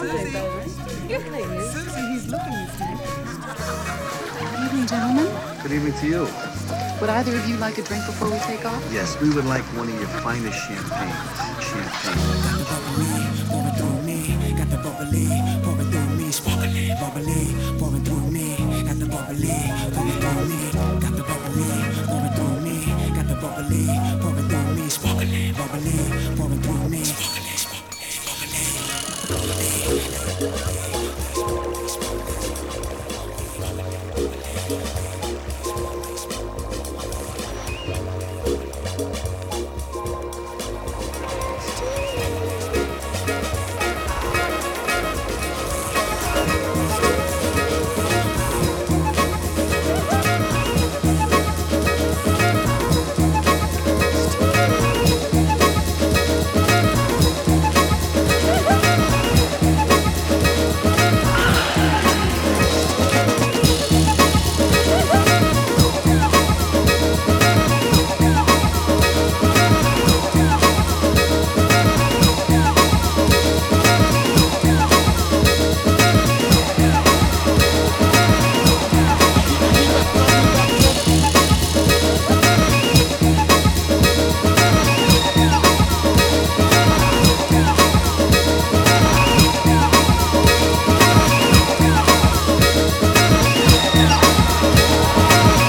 Susie. He's looking at. Good evening, gentlemen. Good evening to you. Would either of you like a drink before we take off? Yes, we would like one of your finest champagnes. Champagne. Bubbly, bubbly, すごい。